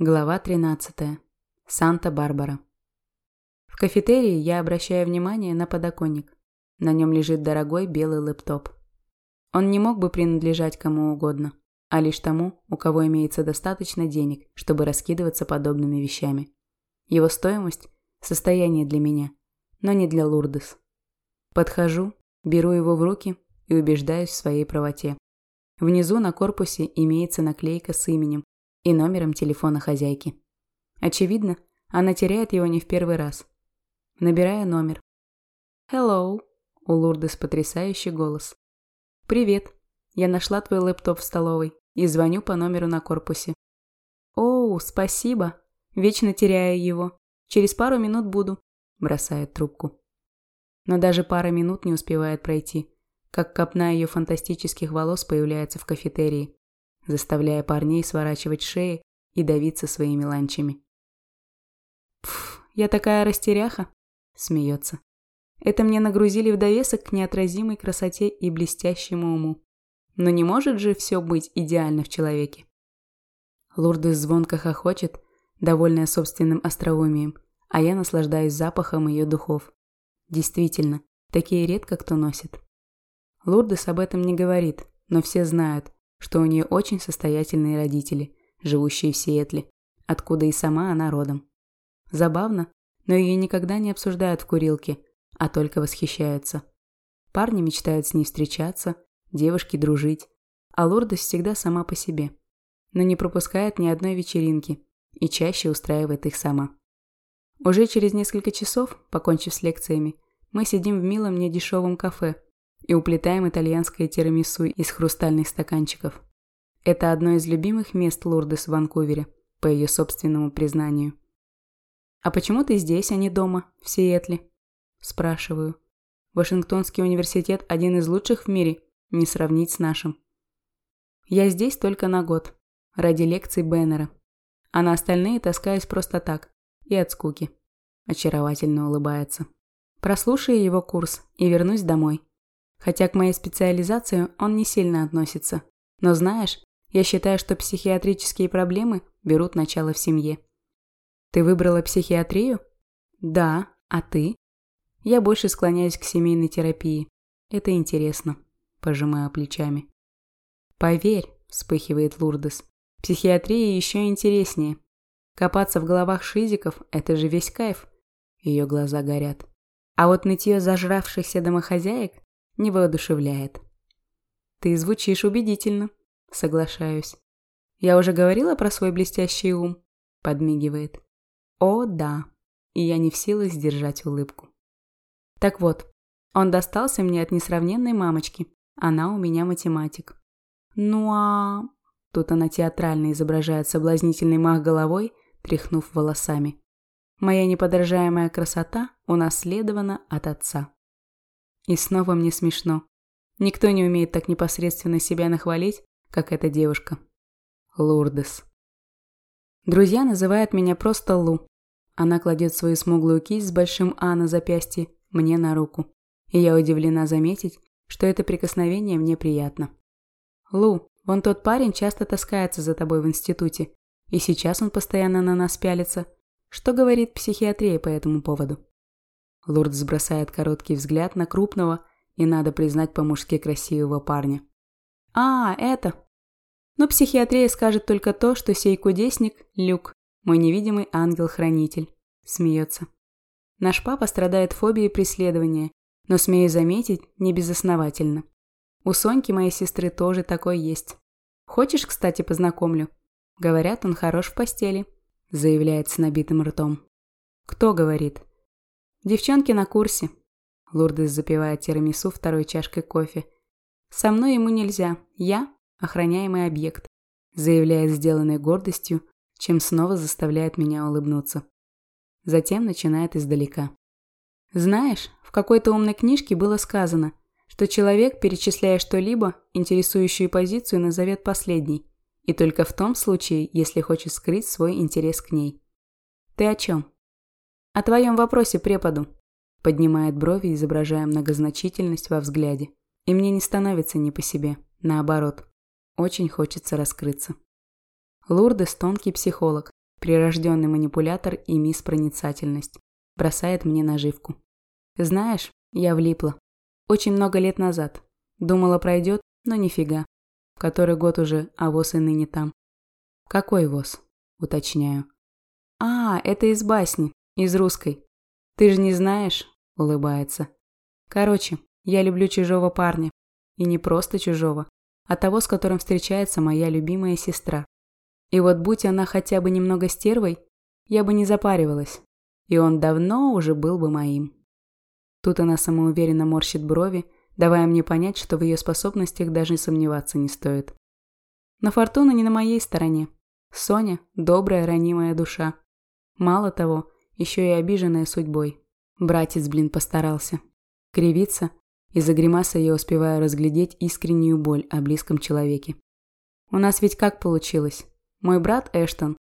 Глава 13. Санта-Барбара. В кафетерии я обращаю внимание на подоконник. На нем лежит дорогой белый лэптоп. Он не мог бы принадлежать кому угодно, а лишь тому, у кого имеется достаточно денег, чтобы раскидываться подобными вещами. Его стоимость – состояние для меня, но не для Лурдес. Подхожу, беру его в руки и убеждаюсь в своей правоте. Внизу на корпусе имеется наклейка с именем и номером телефона хозяйки. Очевидно, она теряет его не в первый раз. Набираю номер. «Hello», – у Лурдес потрясающий голос. «Привет. Я нашла твой лэптоп в столовой и звоню по номеру на корпусе». «Оу, спасибо. Вечно теряю его. Через пару минут буду», – бросает трубку. Но даже пара минут не успевает пройти, как копна ее фантастических волос появляется в кафетерии заставляя парней сворачивать шеи и давиться своими ланчами. «Пф, я такая растеряха!» – смеется. «Это мне нагрузили в довесок к неотразимой красоте и блестящему уму. Но не может же все быть идеально в человеке». Лурдес звонко хохочет, довольная собственным остроумием, а я наслаждаюсь запахом ее духов. Действительно, такие редко кто носит. Лурдес об этом не говорит, но все знают, что у нее очень состоятельные родители, живущие в Сиэтле, откуда и сама она родом. Забавно, но ее никогда не обсуждают в курилке, а только восхищаются. Парни мечтают с ней встречаться, девушки дружить, а Лурдес всегда сама по себе, но не пропускает ни одной вечеринки и чаще устраивает их сама. Уже через несколько часов, покончив с лекциями, мы сидим в милом недешевом кафе, и уплетаем итальянское тирамису из хрустальных стаканчиков. Это одно из любимых мест Лурдес в Ванкувере, по ее собственному признанию. «А почему ты здесь, а не дома, в Сиэтле?» Спрашиваю. Вашингтонский университет один из лучших в мире, не сравнить с нашим. Я здесь только на год, ради лекций Беннера, а на остальные таскаюсь просто так и от скуки. Очаровательно улыбается. Прослушаю его курс и вернусь домой. Хотя к моей специализации он не сильно относится. Но знаешь, я считаю, что психиатрические проблемы берут начало в семье. Ты выбрала психиатрию? Да, а ты? Я больше склоняюсь к семейной терапии. Это интересно. Пожимаю плечами. Поверь, вспыхивает Лурдес, психиатрия еще интереснее. Копаться в головах шизиков – это же весь кайф. Ее глаза горят. А вот нытье зажравшихся домохозяек не воодушевляет. Ты звучишь убедительно, соглашаюсь. Я уже говорила про свой блестящий ум, подмигивает. О, да. И я не в силах сдержать улыбку. Так вот, он достался мне от несравненной мамочки. Она у меня математик. Ну а... Тут она театрально изображает соблазнительный мах головой, тряхнув волосами. Моя неподражаемая красота унаследована от отца. И снова мне смешно. Никто не умеет так непосредственно себя нахвалить, как эта девушка. Лурдес. Друзья называют меня просто Лу. Она кладет свою смуглую кисть с большим А на запястье мне на руку. И я удивлена заметить, что это прикосновение мне приятно. Лу, вон тот парень часто таскается за тобой в институте. И сейчас он постоянно на нас пялится. Что говорит психиатрия по этому поводу? Лурд бросает короткий взгляд на крупного и, надо признать, по-мужски красивого парня. «А, это...» Но психиатрия скажет только то, что сей кудесник – Люк, мой невидимый ангел-хранитель. Смеется. Наш папа страдает фобией преследования, но, смею заметить, не безосновательно. У Соньки, моей сестры, тоже такой есть. Хочешь, кстати, познакомлю? Говорят, он хорош в постели, заявляет с набитым ртом. Кто говорит? Девчонки на курсе. Лурдес запивает тирамису второй чашкой кофе. Со мной ему нельзя. Я – охраняемый объект. Заявляет сделанной гордостью, чем снова заставляет меня улыбнуться. Затем начинает издалека. Знаешь, в какой-то умной книжке было сказано, что человек, перечисляя что-либо, интересующую позицию назовет последней, и только в том случае, если хочет скрыть свой интерес к ней. Ты о чем? «О твоем вопросе преподу», – поднимает брови, изображая многозначительность во взгляде. И мне не становится не по себе, наоборот. Очень хочется раскрыться. Лурдес – тонкий психолог, прирожденный манипулятор и мисс проницательность. Бросает мне наживку. Знаешь, я влипла. Очень много лет назад. Думала, пройдет, но нифига. Который год уже, а воз и ныне там. Какой воз? Уточняю. А, это из басни, из русской. Ты же не знаешь? Улыбается. Короче, я люблю чужого парня. И не просто чужого, а того, с которым встречается моя любимая сестра. И вот будь она хотя бы немного стервой, я бы не запаривалась. И он давно уже был бы моим. Тут она самоуверенно морщит брови, давая мне понять, что в ее способностях даже сомневаться не стоит. Но фортуна не на моей стороне. Соня – добрая, ранимая душа. Мало того, еще и обиженная судьбой. Братец, блин, постарался. Кривится, из-за гримаса я успеваю разглядеть искреннюю боль о близком человеке. У нас ведь как получилось? Мой брат Эштон.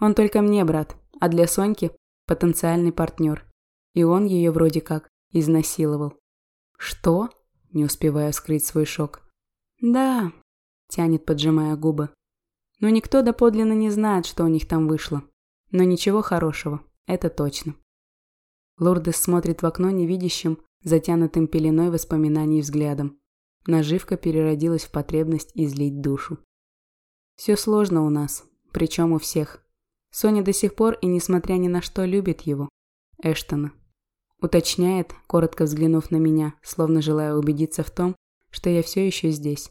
Он только мне брат, а для Соньки – потенциальный партнер. И он ее вроде как изнасиловал. Что? Не успеваю скрыть свой шок. Да, тянет, поджимая губы. Но никто доподлинно не знает, что у них там вышло. Но ничего хорошего, это точно. Лурдес смотрит в окно невидящим, затянутым пеленой воспоминаний взглядом. Наживка переродилась в потребность излить душу. Все сложно у нас, причем у всех. Соня до сих пор и, несмотря ни на что, любит его. Эштона. Уточняет, коротко взглянув на меня, словно желая убедиться в том, что я все еще здесь.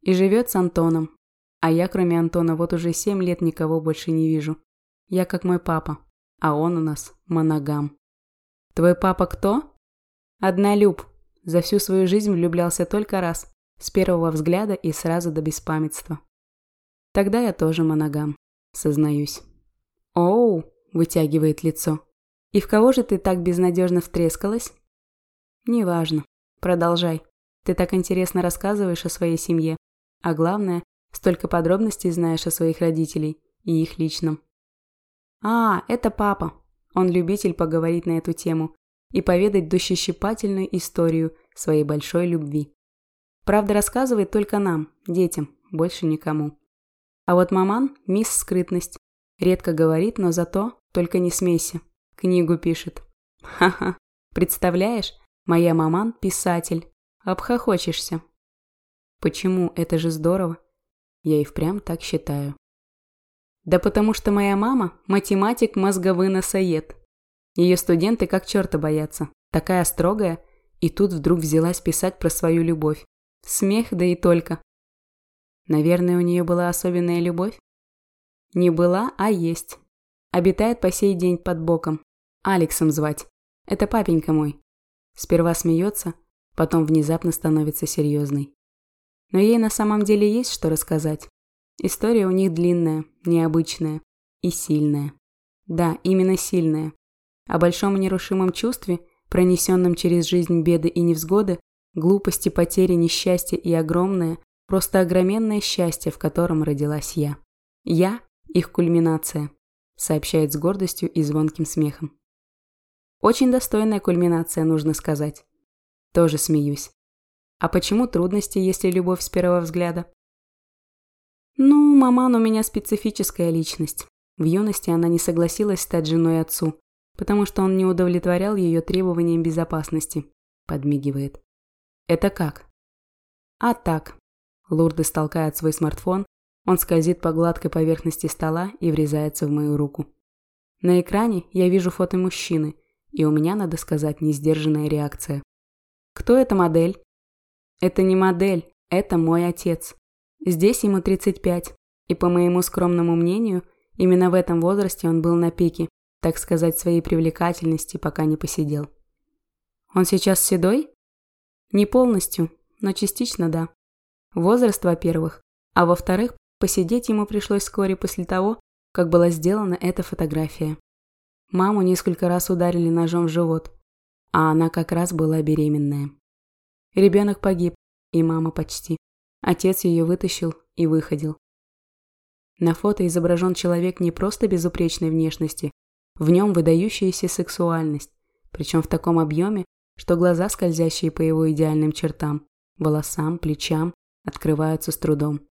И живет с Антоном. А я, кроме Антона, вот уже семь лет никого больше не вижу. Я как мой папа, а он у нас моногам. Твой папа кто? Однолюб. За всю свою жизнь влюблялся только раз. С первого взгляда и сразу до беспамятства. Тогда я тоже моногам. Сознаюсь. «Оу!» – вытягивает лицо. «И в кого же ты так безнадежно втрескалась?» «Неважно. Продолжай. Ты так интересно рассказываешь о своей семье. А главное, столько подробностей знаешь о своих родителей и их личном». «А, это папа. Он любитель поговорить на эту тему и поведать душещипательную историю своей большой любви. Правда, рассказывает только нам, детям, больше никому. А вот маман – мисс скрытность. Редко говорит, но зато только не смейся. Книгу пишет. Ха-ха. Представляешь, моя маман – писатель. Обхохочешься. Почему? Это же здорово. Я и впрямь так считаю. Да потому что моя мама – математик-мозговыносоед. Ее студенты как черта боятся. Такая строгая. И тут вдруг взялась писать про свою любовь. Смех, да и только. Наверное, у нее была особенная любовь? Не была, а есть. Обитает по сей день под боком. Алексом звать. Это папенька мой. Сперва смеется, потом внезапно становится серьезной. Но ей на самом деле есть что рассказать. История у них длинная, необычная и сильная. Да, именно сильная. О большом нерушимом чувстве, пронесенном через жизнь беды и невзгоды, глупости, потери, несчастья и огромное, просто огроменное счастье, в котором родилась я. Я – их кульминация, сообщает с гордостью и звонким смехом. Очень достойная кульминация, нужно сказать. Тоже смеюсь. А почему трудности, если любовь с первого взгляда? Ну, маман у меня специфическая личность. В юности она не согласилась стать женой отцу, потому что он не удовлетворял ее требованиям безопасности. Подмигивает. Это как? А так. Лурдес толкает свой смартфон, он скользит по гладкой поверхности стола и врезается в мою руку. На экране я вижу фото мужчины, и у меня, надо сказать, несдержанная реакция. Кто эта модель? Это не модель, это мой отец. Здесь ему 35, и по моему скромному мнению, именно в этом возрасте он был на пике, так сказать, своей привлекательности, пока не посидел. Он сейчас седой? Не полностью, но частично да. Возраст, во-первых, а во-вторых, посидеть ему пришлось вскоре после того, как была сделана эта фотография. Маму несколько раз ударили ножом в живот, а она как раз была беременная. Ребенок погиб, и мама почти. Отец ее вытащил и выходил. На фото изображен человек не просто безупречной внешности, в нем выдающаяся сексуальность, причем в таком объеме, что глаза, скользящие по его идеальным чертам, волосам, плечам, открываются с трудом.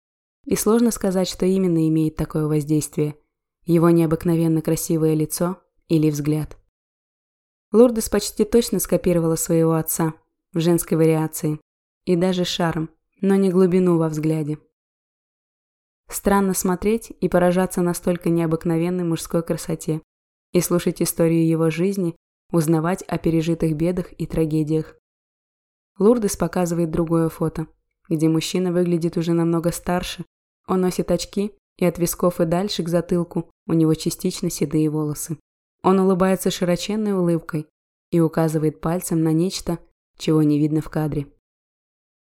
И сложно сказать, что именно имеет такое воздействие. его необыкновенно красивое лицо или взгляд. Лурдес почти точно скопировала своего отца в женской вариации. И даже шарм, но не глубину во взгляде. Странно смотреть и поражаться настолько необыкновенной мужской красоте и слушать историю его жизни, узнавать о пережитых бедах и трагедиях. Лурдес показывает другое фото, где мужчина выглядит уже намного старше, он носит очки, и от висков и дальше к затылку у него частично седые волосы. Он улыбается широченной улыбкой и указывает пальцем на нечто, чего не видно в кадре.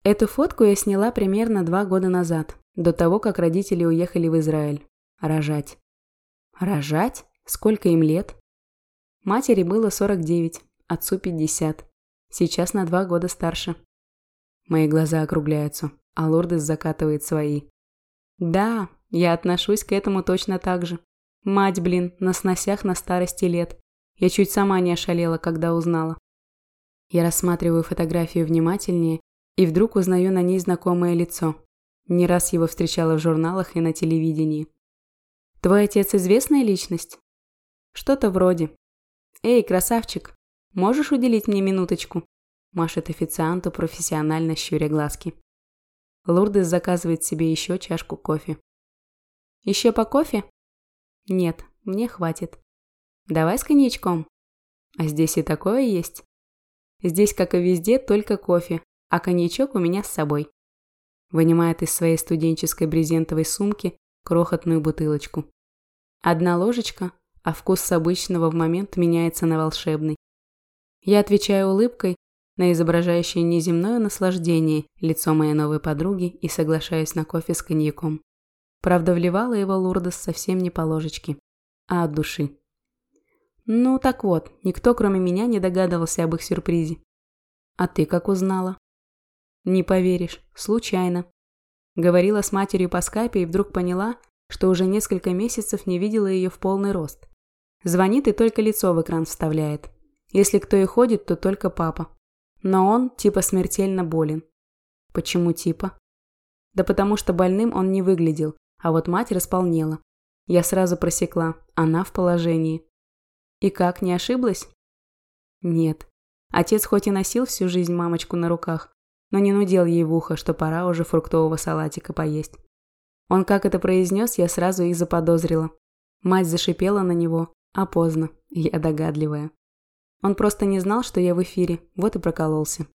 Эту фотку я сняла примерно два года назад, до того, как родители уехали в Израиль. Рожать. Рожать? Сколько им лет? Матери было 49, отцу 50. Сейчас на два года старше. Мои глаза округляются, а Лордес закатывает свои. Да, я отношусь к этому точно так же. Мать, блин, на сносях на старости лет. Я чуть сама не ошалела, когда узнала. Я рассматриваю фотографию внимательнее и вдруг узнаю на ней знакомое лицо. Не раз его встречала в журналах и на телевидении. «Твой отец известная личность?» «Что-то вроде». «Эй, красавчик, можешь уделить мне минуточку?» Машет официанту, профессионально щуря глазки. Лурдес заказывает себе еще чашку кофе. «Еще по кофе?» «Нет, мне хватит». «Давай с коньячком». «А здесь и такое есть?» «Здесь, как и везде, только кофе, а коньячок у меня с собой». Вынимает из своей студенческой брезентовой сумки крохотную бутылочку. Одна ложечка, а вкус с обычного в момент меняется на волшебный. Я отвечаю улыбкой на изображающее неземное наслаждение лицо моей новой подруги и соглашаюсь на кофе с коньяком. Правда, вливала его Лурдес совсем не по ложечке, а от души. Ну, так вот, никто кроме меня не догадывался об их сюрпризе. А ты как узнала? Не поверишь, случайно. Говорила с матерью по скайпе и вдруг поняла, что уже несколько месяцев не видела ее в полный рост. Звонит и только лицо в экран вставляет. Если кто и ходит, то только папа. Но он типа смертельно болен. Почему типа? Да потому что больным он не выглядел, а вот мать располнела. Я сразу просекла, она в положении. И как, не ошиблась? Нет. Отец хоть и носил всю жизнь мамочку на руках, но не нудел ей в ухо, что пора уже фруктового салатика поесть. Он как это произнес, я сразу и заподозрила. Мать зашипела на него, а поздно, я догадливая. Он просто не знал, что я в эфире, вот и прокололся.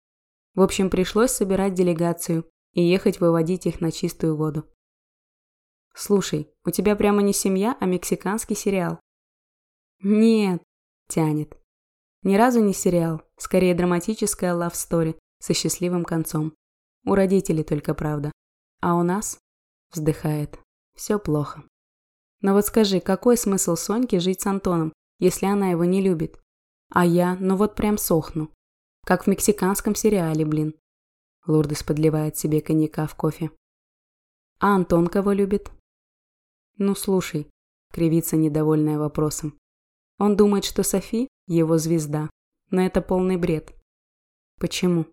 В общем, пришлось собирать делегацию и ехать выводить их на чистую воду. «Слушай, у тебя прямо не семья, а мексиканский сериал». «Нет», – тянет. Ни разу не сериал, скорее драматическая лав-стори со счастливым концом. У родителей только правда. А у нас? Вздыхает. Все плохо. Но вот скажи, какой смысл Соньке жить с Антоном, если она его не любит? А я, ну вот прям сохну. Как в мексиканском сериале, блин. Лурдес подливает себе коньяка в кофе. А Антон кого любит? «Ну слушай», – кривится недовольная вопросом. Он думает, что Софи – его звезда, но это полный бред. Почему?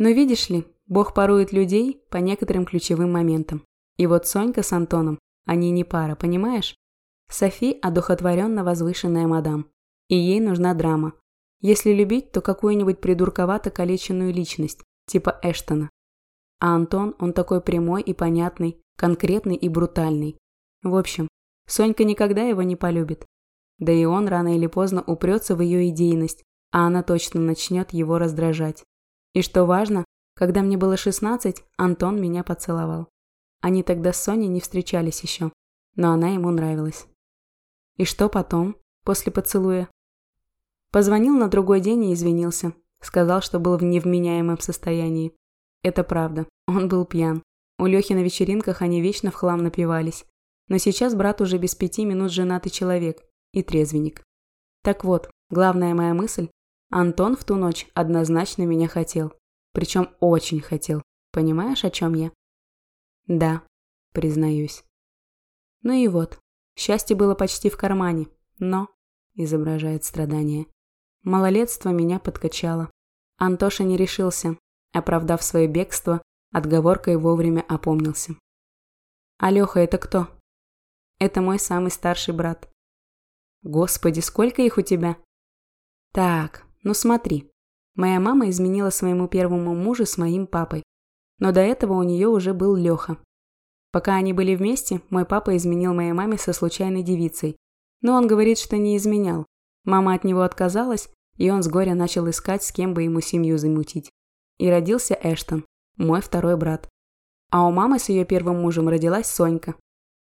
Но видишь ли, Бог порует людей по некоторым ключевым моментам. И вот Сонька с Антоном, они не пара, понимаешь? Софи – одухотворенно возвышенная мадам. И ей нужна драма. Если любить, то какую-нибудь придурковато калеченную личность, типа Эштона. А Антон, он такой прямой и понятный, конкретный и брутальный. В общем, Сонька никогда его не полюбит. Да и он рано или поздно упрется в ее идейность, а она точно начнет его раздражать. И что важно, когда мне было 16, Антон меня поцеловал. Они тогда с Соней не встречались еще, но она ему нравилась. И что потом, после поцелуя? Позвонил на другой день и извинился. Сказал, что был в невменяемом состоянии. Это правда, он был пьян. У Лехи на вечеринках они вечно в хлам напивались. Но сейчас брат уже без пяти минут женатый человек и трезвенник. Так вот, главная моя мысль – Антон в ту ночь однозначно меня хотел. Причем очень хотел. Понимаешь, о чем я? Да, признаюсь. Ну и вот, счастье было почти в кармане, но, изображает страдание, малолетство меня подкачало. Антоша не решился, оправдав свое бегство, отговоркой вовремя опомнился. «А Леха это кто?» Это мой самый старший брат. Господи, сколько их у тебя? Так, ну смотри. Моя мама изменила своему первому мужу с моим папой. Но до этого у нее уже был Леха. Пока они были вместе, мой папа изменил моей маме со случайной девицей. Но он говорит, что не изменял. Мама от него отказалась, и он с горя начал искать, с кем бы ему семью замутить. И родился Эштон, мой второй брат. А у мамы с ее первым мужем родилась Сонька.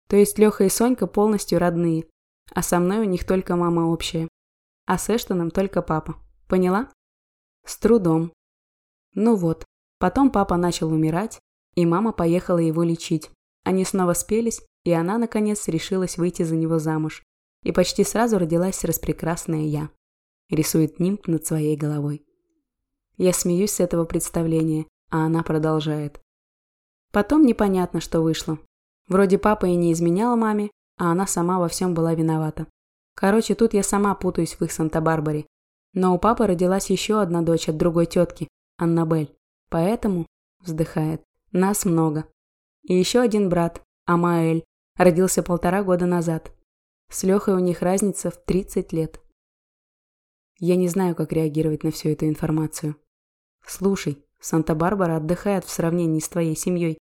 То есть Леха и Сонька полностью родные, а со мной у них только мама общая. А с Эштоном только папа. Поняла? С трудом. Ну вот, потом папа начал умирать, и мама поехала его лечить. Они снова спелись, и она, наконец, решилась выйти за него замуж. И почти сразу родилась распрекрасная я. Рисует нимб над своей головой. Я смеюсь с этого представления, а она продолжает. Потом непонятно, что вышло. Вроде папа и не изменял маме, а она сама во всем была виновата. Короче, тут я сама путаюсь в их Санта-Барбаре. Но у папы родилась еще одна дочь от другой тетки, Аннабель. Поэтому, вздыхает, нас много. И еще один брат, Амаэль, родился полтора года назад. С Лехой у них разница в 30 лет. Я не знаю, как реагировать на всю эту информацию. Слушай, Санта-Барбара отдыхает в сравнении с твоей семьей.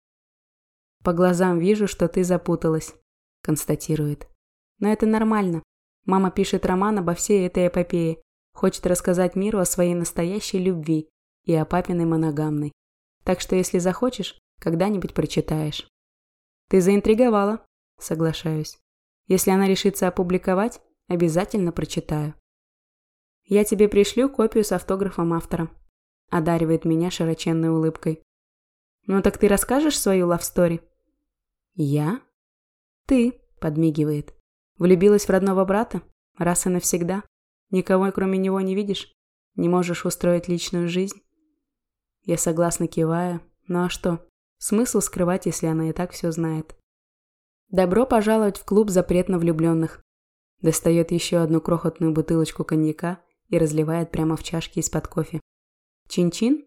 По глазам вижу, что ты запуталась, констатирует. Но это нормально. Мама пишет роман обо всей этой эпопее, хочет рассказать миру о своей настоящей любви и о папиной моногамной. Так что если захочешь, когда-нибудь прочитаешь. Ты заинтриговала, соглашаюсь. Если она решится опубликовать, обязательно прочитаю. Я тебе пришлю копию с автографом автора. Одаривает меня широченной улыбкой. Ну так ты расскажешь свою лавстори? Я? Ты, подмигивает. Влюбилась в родного брата? Раз и навсегда? Никого кроме него не видишь? Не можешь устроить личную жизнь? Я согласно киваю. Ну а что? Смысл скрывать, если она и так все знает? Добро пожаловать в клуб запретно влюбленных. Достает еще одну крохотную бутылочку коньяка и разливает прямо в чашке из-под кофе. Чин-чин?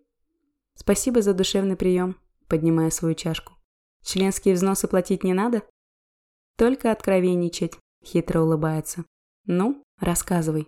Спасибо за душевный прием, поднимая свою чашку. Членские взносы платить не надо? Только откровенничать, хитро улыбается. Ну, рассказывай,